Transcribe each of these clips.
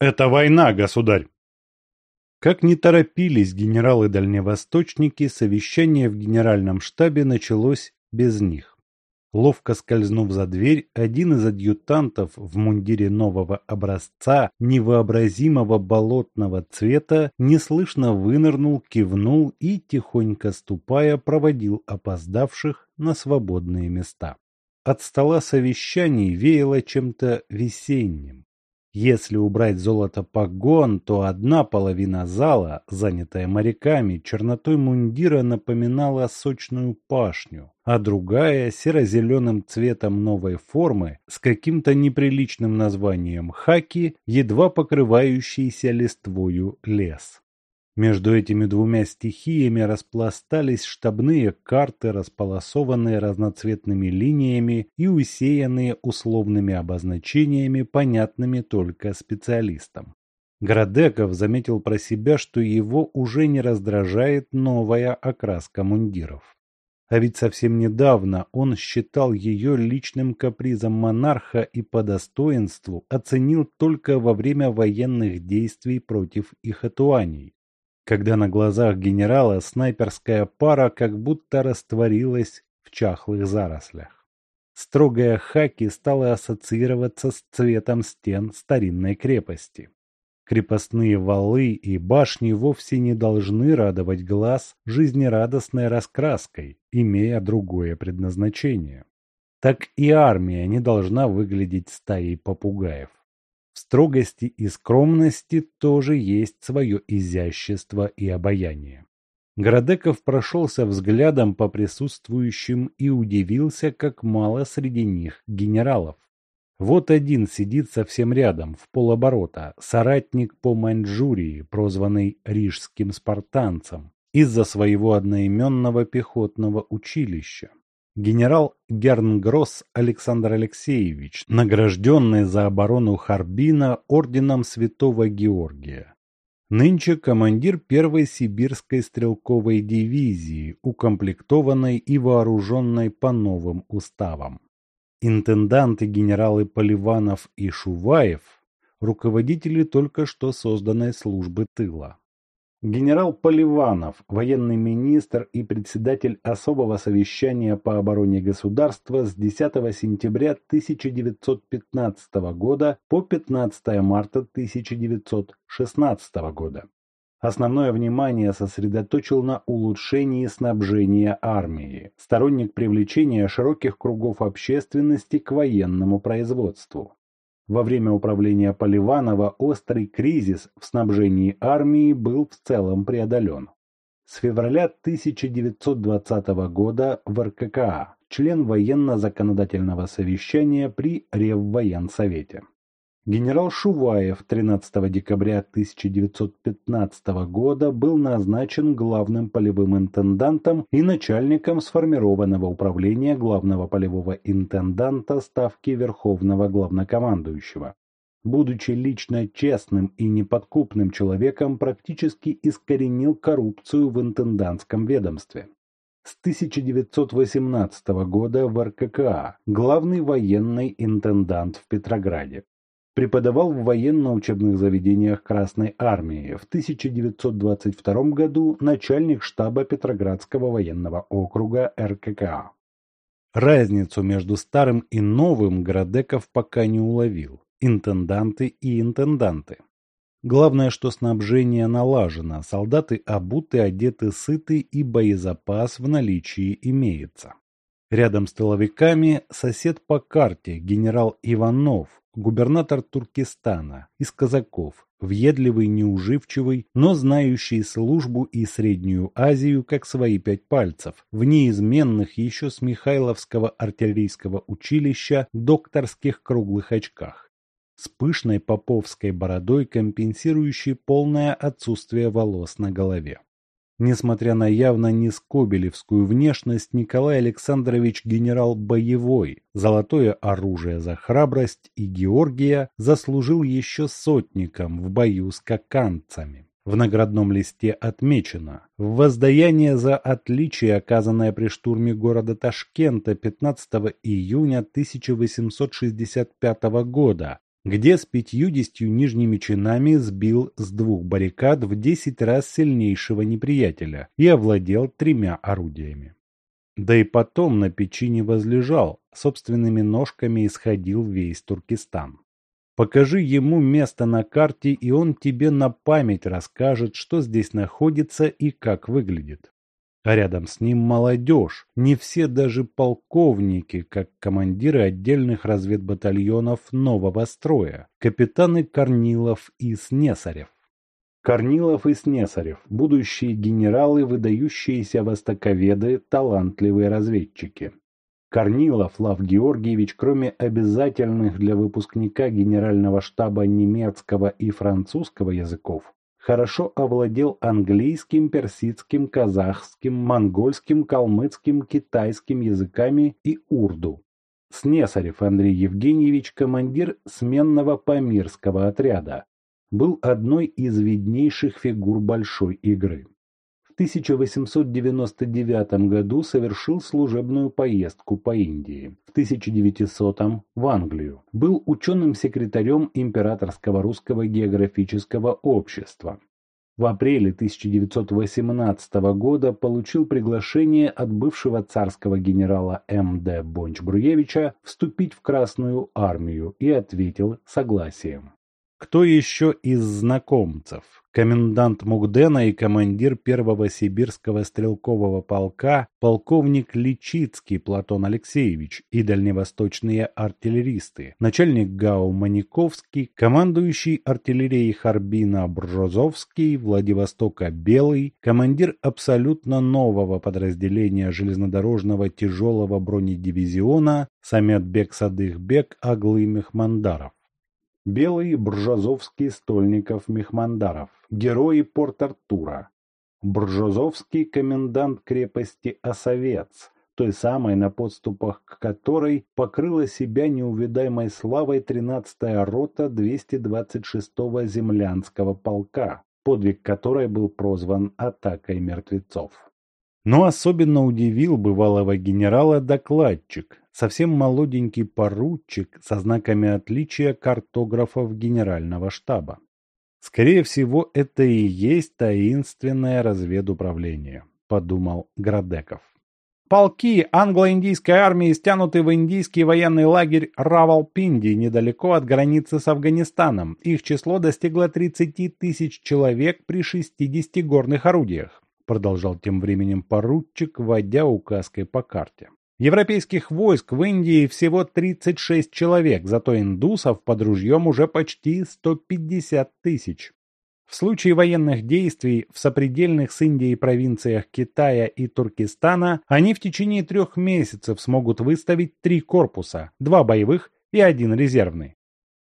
Это война, государь. Как ни торопились генералы-дальневосточники, совещание в генеральном штабе началось без них. Ловко скользнув за дверь, один из адъютантов в мундире нового образца, невообразимого болотного цвета, неслышно вынырнул, кивнул и, тихонько ступая, проводил опоздавших на свободные места. От стола совещаний веяло чем-то весенним. Если убрать золото погон, то одна половина зала, занятая моряками, чернотой мундира напоминала сочную пашню, а другая серо-зеленым цветом новой формы с каким-то неприличным названием хаки, едва покрывающийся листвою лес. Между этими двумя стихиями распластались штабные карты, располосованные разноцветными линиями и усеянные условными обозначениями, понятными только специалистам. Градеков заметил про себя, что его уже не раздражает новая окраска мундиров. А ведь совсем недавно он считал ее личным капризом монарха и по достоинству оценил только во время военных действий против ихатуаней когда на глазах генерала снайперская пара как будто растворилась в чахлых зарослях. Строгая хаки стала ассоциироваться с цветом стен старинной крепости. Крепостные валы и башни вовсе не должны радовать глаз жизнерадостной раскраской, имея другое предназначение. Так и армия не должна выглядеть стаей попугаев. Строгости и скромности тоже есть свое изящество и обаяние. Городеков прошелся взглядом по присутствующим и удивился, как мало среди них генералов. Вот один сидит совсем рядом, в полоборота, соратник по Маньчжурии, прозванный Рижским спартанцем, из-за своего одноименного пехотного училища генерал Гернгросс Александр Алексеевич, награжденный за оборону Харбина орденом Святого Георгия. Нынче командир первой сибирской стрелковой дивизии, укомплектованной и вооруженной по новым уставам. Интенданты генералы Поливанов и Шуваев – руководители только что созданной службы тыла. Генерал Поливанов, военный министр и председатель особого совещания по обороне государства с 10 сентября 1915 года по 15 марта 1916 года. Основное внимание сосредоточил на улучшении снабжения армии, сторонник привлечения широких кругов общественности к военному производству. Во время управления Поливанова острый кризис в снабжении армии был в целом преодолен. С февраля 1920 года в РККА член военно-законодательного совещания при Реввоенсовете. Генерал Шуваев 13 декабря 1915 года был назначен главным полевым интендантом и начальником сформированного управления главного полевого интенданта Ставки Верховного Главнокомандующего. Будучи лично честным и неподкупным человеком, практически искоренил коррупцию в интендантском ведомстве. С 1918 года в РККА главный военный интендант в Петрограде. Преподавал в военно-учебных заведениях Красной Армии. В 1922 году начальник штаба Петроградского военного округа РККА. Разницу между старым и новым Градеков пока не уловил. Интенданты и интенданты. Главное, что снабжение налажено, солдаты обуты, одеты, сыты и боезапас в наличии имеется. Рядом с тыловиками сосед по карте генерал Иванов, губернатор Туркестана, из казаков, въедливый, неуживчивый, но знающий службу и Среднюю Азию как свои пять пальцев, в неизменных еще с Михайловского артиллерийского училища докторских круглых очках, с пышной поповской бородой, компенсирующей полное отсутствие волос на голове. Несмотря на явно не скобелевскую внешность, Николай Александрович генерал боевой, золотое оружие за храбрость и Георгия заслужил еще сотником в бою с каканцами. В наградном листе отмечено в воздаяние за отличие, оказанное при штурме города Ташкента 15 июня 1865 года где с пятьюдесятью нижними чинами сбил с двух баррикад в десять раз сильнейшего неприятеля и овладел тремя орудиями. Да и потом на печи не возлежал, собственными ножками исходил весь Туркестан. Покажи ему место на карте, и он тебе на память расскажет, что здесь находится и как выглядит. А рядом с ним молодежь, не все даже полковники, как командиры отдельных разведбатальонов нового строя, капитаны Корнилов и Снесарев. Корнилов и Снесарев – будущие генералы, выдающиеся востоковеды, талантливые разведчики. Корнилов Лав Георгиевич, кроме обязательных для выпускника Генерального штаба немецкого и французского языков, хорошо овладел английским, персидским, казахским, монгольским, калмыцким, китайским языками и урду. Снесарев Андрей Евгеньевич, командир сменного памирского отряда, был одной из виднейших фигур большой игры. 1899 году совершил служебную поездку по Индии, в 1900 в Англию. Был ученым-секретарем Императорского русского географического общества. В апреле 1918 года получил приглашение от бывшего царского генерала М.Д. Бонч-Бруевича вступить в Красную армию и ответил согласием. Кто еще из знакомцев? Комендант Мукдена и командир первого сибирского стрелкового полка полковник Лечицкий Платон Алексеевич и дальневосточные артиллеристы, начальник ГАУ Маниковский, командующий артиллерией Харбина Бржозовский, Владивостока Белый, командир абсолютно нового подразделения железнодорожного тяжелого бронедивизиона Самедбек Садыхбек оглы Мехмандаров. Белый Бржозовский Стольников Мехмандаров, герои Порт-Артура. Бржозовский комендант крепости Осовец, той самой, на подступах к которой покрыла себя неувидаемой славой 13-я рота 226-го землянского полка, подвиг которой был прозван «Атакой мертвецов». Но особенно удивил бывалого генерала докладчик, совсем молоденький поручик со знаками отличия картографов генерального штаба. Скорее всего, это и есть таинственное разведуправление, подумал Градеков. Полки англо-индийской армии стянуты в индийский военный лагерь Равалпинди недалеко от границы с Афганистаном. Их число достигло 30 тысяч человек при 60 горных орудиях, продолжал тем временем поручик, водя указкой по карте. Европейских войск в Индии всего 36 человек, зато индусов под ружьем уже почти 150 тысяч. В случае военных действий в сопредельных с Индией провинциях Китая и Туркестана они в течение трех месяцев смогут выставить три корпуса, два боевых и один резервный.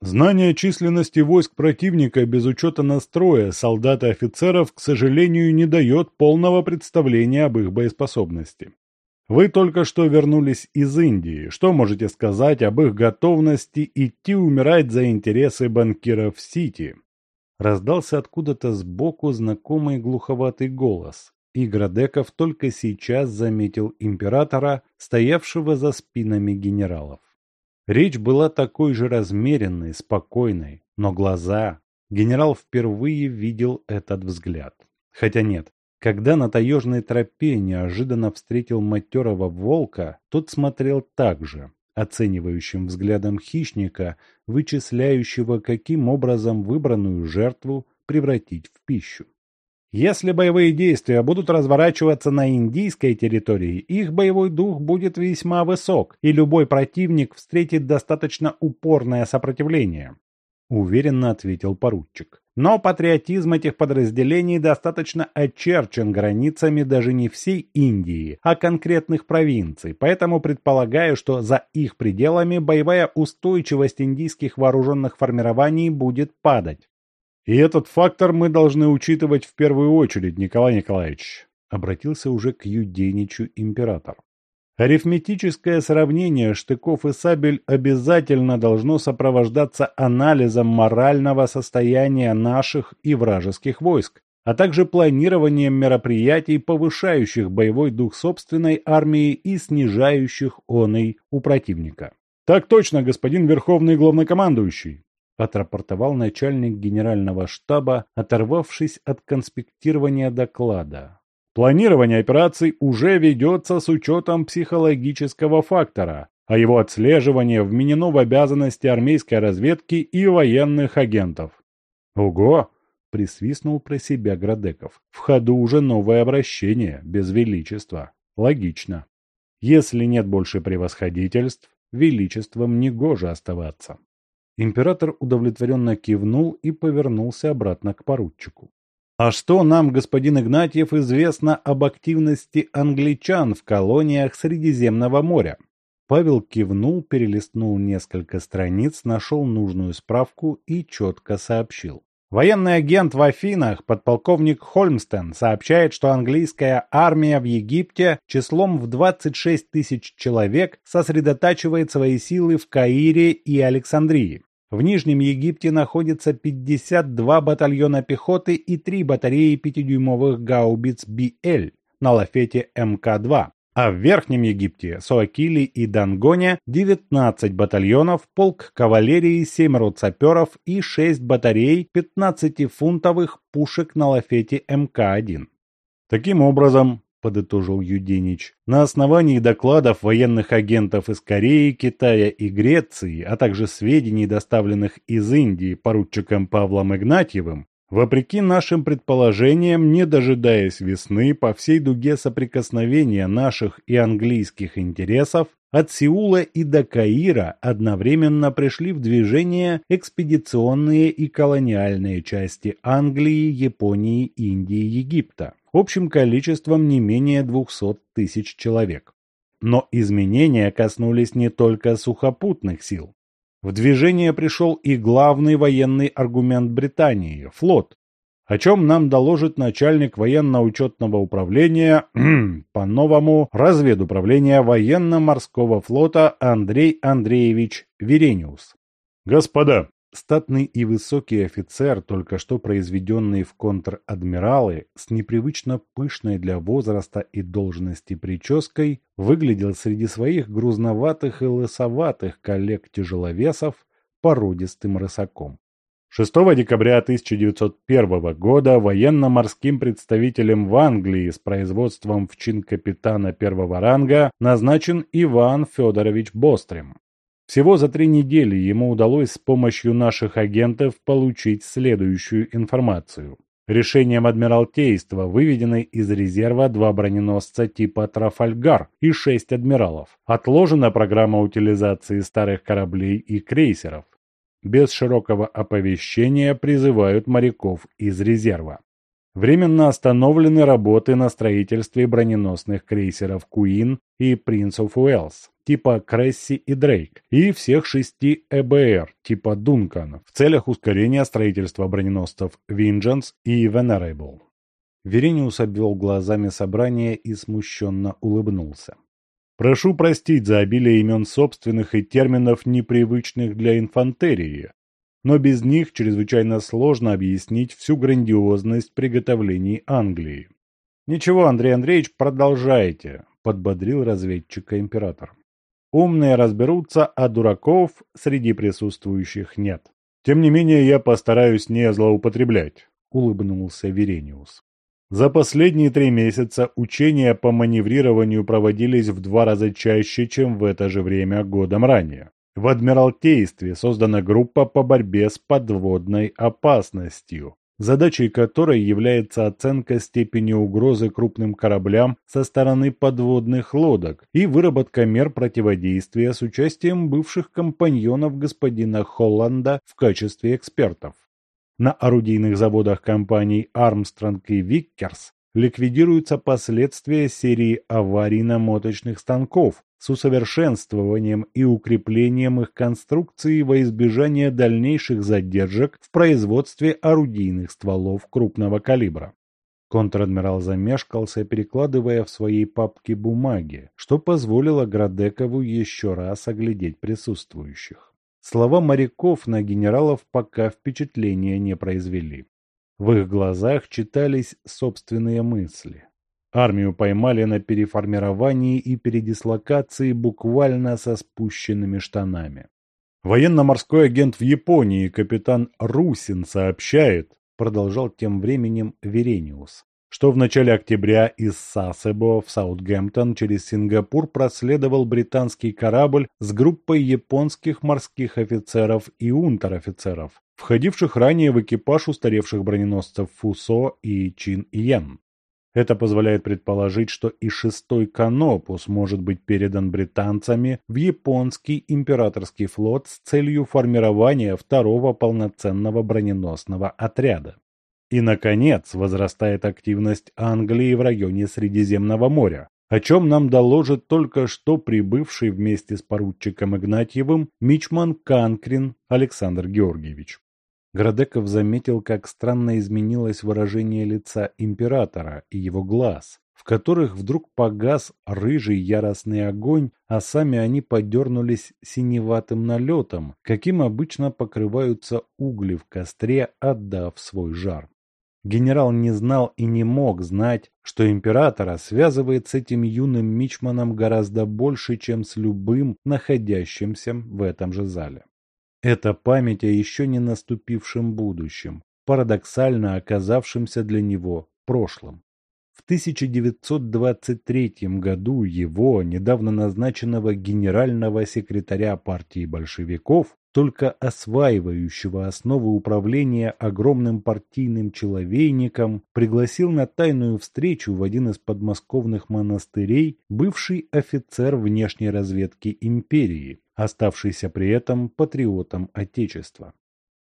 Знание численности войск противника без учета настроя солдат и офицеров, к сожалению, не дает полного представления об их боеспособности. Вы только что вернулись из Индии. Что можете сказать об их готовности идти умирать за интересы банкиров Сити? Раздался откуда-то сбоку знакомый глуховатый голос, и Градеков только сейчас заметил императора, стоявшего за спинами генералов. Речь была такой же размеренной, спокойной, но глаза... Генерал впервые видел этот взгляд. Хотя нет, когда на таежной тропе неожиданно встретил матерого волка, тот смотрел так же, оценивающим взглядом хищника, вычисляющего, каким образом выбранную жертву превратить в пищу. Если боевые действия будут разворачиваться на индийской территории, их боевой дух будет весьма высок, и любой противник встретит достаточно упорное сопротивление, уверенно ответил поручик. Но патриотизм этих подразделений достаточно очерчен границами даже не всей Индии, а конкретных провинций, поэтому предполагаю, что за их пределами боевая устойчивость индийских вооруженных формирований будет падать. И этот фактор мы должны учитывать в первую очередь, Николай Николаевич, обратился уже к Юденичу император. Арифметическое сравнение штыков и сабель обязательно должно сопровождаться анализом морального состояния наших и вражеских войск, а также планированием мероприятий, повышающих боевой дух собственной армии и снижающих оный у противника. Так точно, господин Верховный Главнокомандующий. отрапортовал начальник генерального штаба, оторвавшись от конспектирования доклада. Планирование операций уже ведется с учетом психологического фактора, а его отслеживание вменено в обязанности армейской разведки и военных агентов. Ого! Присвистнул про себя Градеков. В ходу уже новое обращение, без величества. Логично. Если нет больше превосходительств, величеством негоже оставаться. Император удовлетворенно кивнул и повернулся обратно к поручику. А что нам, господин Игнатьев, известно об активности англичан в колониях Средиземного моря? Павел кивнул, перелистнул несколько страниц, нашел нужную справку и четко сообщил. Военный агент в Афинах, подполковник Хольмстен, сообщает, что английская армия в Египте числом в 26 тысяч человек сосредотачивает свои силы в Каире и Александрии. В Нижнем Египте находится 52 батальона пехоты и 3 батареи 5-дюймовых гаубиц БЛ на лафете МК-2. А в Верхнем Египте, Суакили и Дангоне 19 батальонов, полк кавалерии, 7 рот саперов и 6 батарей 15-фунтовых пушек на лафете МК-1. Таким образом, подытожил Юдинич, на основании докладов военных агентов из Кореи, Китая и Греции, а также сведений, доставленных из Индии поручиком Павлом Игнатьевым, Вопреки нашим предположениям, не дожидаясь весны, по всей дуге соприкосновения наших и английских интересов, от Сеула и до Каира одновременно пришли в движение экспедиционные и колониальные части Англии, Японии, Индии, Египта, общим количеством не менее 200 тысяч человек. Но изменения коснулись не только сухопутных сил. В движение пришел и главный военный аргумент Британии – флот, о чем нам доложит начальник военно-учетного управления, по-новому разведуправления военно-морского флота Андрей Андреевич Верениус. Господа, Статный и высокий офицер, только что произведенный в контр-адмиралы, с непривычно пышной для возраста и должности прической, выглядел среди своих грузноватых и лысоватых коллег-тяжеловесов породистым рысаком. 6 декабря 1901 года военно-морским представителем в Англии с производством в чин капитана первого ранга назначен Иван Федорович Бострем. Всего за три недели ему удалось с помощью наших агентов получить следующую информацию. Решением Адмиралтейства выведены из резерва два броненосца типа «Трафальгар» и шесть адмиралов. Отложена программа утилизации старых кораблей и крейсеров. Без широкого оповещения призывают моряков из резерва. Временно остановлены работы на строительстве броненосных крейсеров «Куин» и «Принц оф Уэллс» типа «Кресси» и «Дрейк» и всех шести ЭБР типа «Дункан» в целях ускорения строительства броненосцев «Виндженс» и «Венерейбл». Верениус обвел глазами собрание и смущенно улыбнулся. «Прошу простить за обилие имен собственных и терминов, непривычных для инфантерии, но без них чрезвычайно сложно объяснить всю грандиозность приготовлений Англии. «Ничего, Андрей Андреевич, продолжайте», – подбодрил разведчика император. «Умные разберутся, а дураков среди присутствующих нет. Тем не менее, я постараюсь не злоупотреблять», – улыбнулся Верениус. За последние три месяца учения по маневрированию проводились в два раза чаще, чем в это же время годом ранее. В Адмиралтействе создана группа по борьбе с подводной опасностью, задачей которой является оценка степени угрозы крупным кораблям со стороны подводных лодок и выработка мер противодействия с участием бывших компаньонов господина Холланда в качестве экспертов. На орудийных заводах компаний Армстронг и Виккерс ликвидируются последствия серии аварий намоточных станков, с усовершенствованием и укреплением их конструкции во избежание дальнейших задержек в производстве орудийных стволов крупного калибра. Контр-адмирал замешкался, перекладывая в своей папке бумаги, что позволило Градекову еще раз оглядеть присутствующих. Слова моряков на генералов пока впечатления не произвели. В их глазах читались собственные мысли. Армию поймали на переформировании и передислокации буквально со спущенными штанами. Военно-морской агент в Японии капитан Русин сообщает, продолжал тем временем Верениус, что в начале октября из Сасебо в Саутгемптон через Сингапур проследовал британский корабль с группой японских морских офицеров и унтер-офицеров, входивших ранее в экипаж устаревших броненосцев Фусо и Чин-Иен. Это позволяет предположить, что и шестой Канопус может быть передан британцами в японский императорский флот с целью формирования второго полноценного броненосного отряда. И, наконец, возрастает активность Англии в районе Средиземного моря, о чем нам доложит только что прибывший вместе с поручиком Игнатьевым мичман Канкрин Александр Георгиевич. Градеков заметил, как странно изменилось выражение лица императора и его глаз, в которых вдруг погас рыжий яростный огонь, а сами они подернулись синеватым налетом, каким обычно покрываются угли в костре, отдав свой жар. Генерал не знал и не мог знать, что императора связывает с этим юным мичманом гораздо больше, чем с любым находящимся в этом же зале. Это память о еще не наступившем будущем, парадоксально оказавшемся для него прошлым. В 1923 году его, недавно назначенного генерального секретаря партии большевиков, только осваивающего основы управления огромным партийным человейником, пригласил на тайную встречу в один из подмосковных монастырей бывший офицер внешней разведки империи, оставшийся при этом патриотом Отечества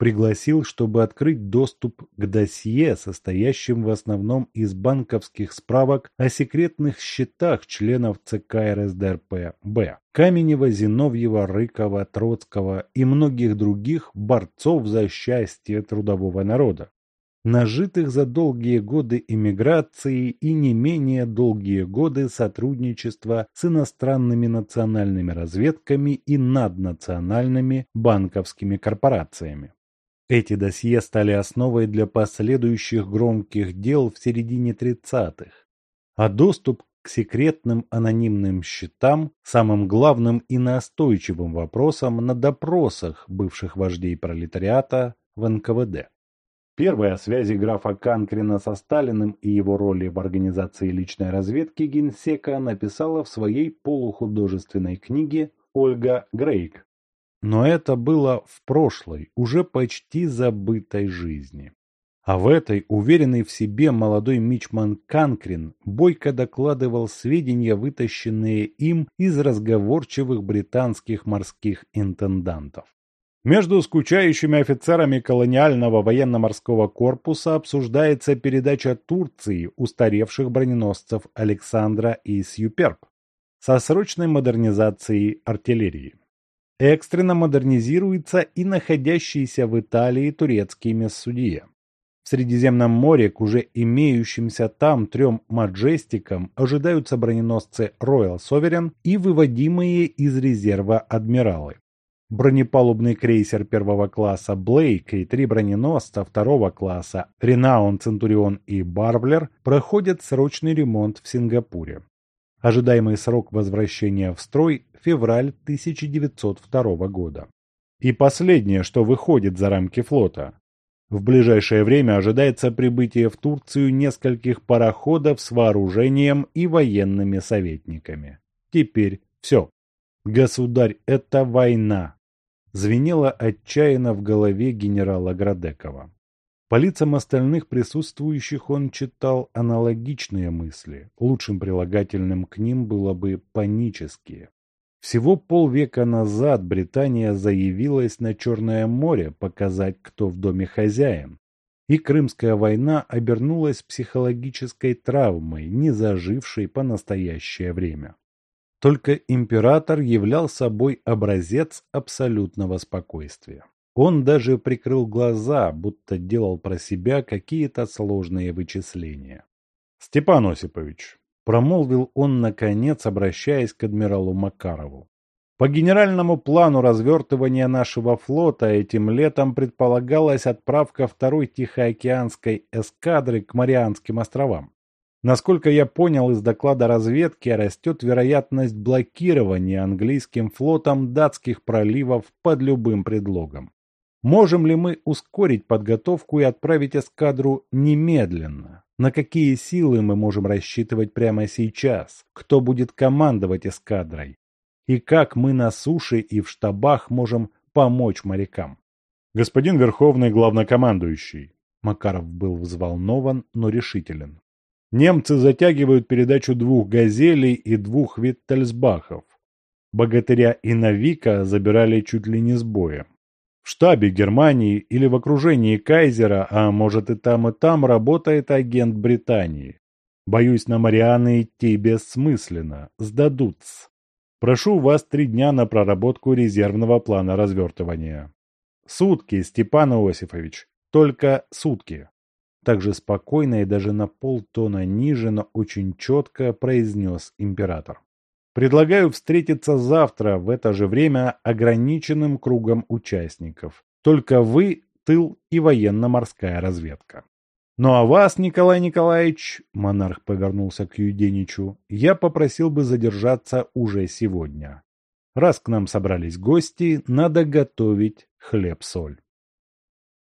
пригласил, чтобы открыть доступ к досье, состоящим в основном из банковских справок о секретных счетах членов ЦК РСДРП-Б. Каменева, Зиновьева, Рыкова, Троцкого и многих других борцов за счастье трудового народа, нажитых за долгие годы эмиграции и не менее долгие годы сотрудничества с иностранными национальными разведками и наднациональными банковскими корпорациями. Эти досье стали основой для последующих громких дел в середине 30-х, а доступ к секретным анонимным счетам самым главным и настойчивым вопросом на допросах бывших вождей пролетариата в НКВД. Первые о связи графа Канкрина со Сталиным и его роли в организации личной разведки генсека написала в своей полухудожественной книге Ольга Грейк но это было в прошлой, уже почти забытой жизни. А в этой, уверенный в себе молодой мичман Канкрин, бойко докладывал сведения, вытащенные им из разговорчивых британских морских интендантов. Между скучающими офицерами колониального военно-морского корпуса обсуждается передача Турции устаревших броненосцев Александра и Сьюперб со срочной модернизацией артиллерии. Экстренно модернизируется и находящийся в Италии турецкий мессудье. В Средиземном море к уже имеющимся там трем «Маджестикам» ожидаются броненосцы Royal Sovereign и выводимые из резерва адмиралы. Бронепалубный крейсер первого класса «Блейк» и три броненосца второго класса «Ренаун», «Центурион» и «Барблер» проходят срочный ремонт в Сингапуре. Ожидаемый срок возвращения в строй – февраль 1902 года. И последнее, что выходит за рамки флота. В ближайшее время ожидается прибытие в Турцию нескольких пароходов с вооружением и военными советниками. Теперь все. Государь, это война. Звенело отчаянно в голове генерала Градекова. По лицам остальных присутствующих он читал аналогичные мысли. Лучшим прилагательным к ним было бы «панические». Всего полвека назад Британия заявилась на Черное море показать, кто в доме хозяин. И Крымская война обернулась психологической травмой, не зажившей по настоящее время. Только император являл собой образец абсолютного спокойствия. Он даже прикрыл глаза, будто делал про себя какие-то сложные вычисления. «Степан Осипович», – промолвил он, наконец, обращаясь к адмиралу Макарову. «По генеральному плану развертывания нашего флота этим летом предполагалась отправка второй Тихоокеанской эскадры к Марианским островам. Насколько я понял из доклада разведки, растет вероятность блокирования английским флотом датских проливов под любым предлогом. Можем ли мы ускорить подготовку и отправить эскадру немедленно? На какие силы мы можем рассчитывать прямо сейчас? Кто будет командовать эскадрой? И как мы на суше и в штабах можем помочь морякам? Господин Верховный Главнокомандующий. Макаров был взволнован, но решителен. Немцы затягивают передачу двух «Газелей» и двух «Виттельсбахов». Богатыря и Навика забирали чуть ли не с боем. В штабе Германии или в окружении Кайзера, а может и там, и там, работает агент Британии. Боюсь, на Марианы идти бессмысленно, сдадутся. Прошу вас три дня на проработку резервного плана развертывания. Сутки, Степан Иосифович, только сутки. Также спокойно и даже на полтона ниже, но очень четко произнес император. Предлагаю встретиться завтра в это же время ограниченным кругом участников. Только вы, тыл и военно-морская разведка. Ну а вас, Николай Николаевич, монарх повернулся к Юденичу, я попросил бы задержаться уже сегодня. Раз к нам собрались гости, надо готовить хлеб-соль.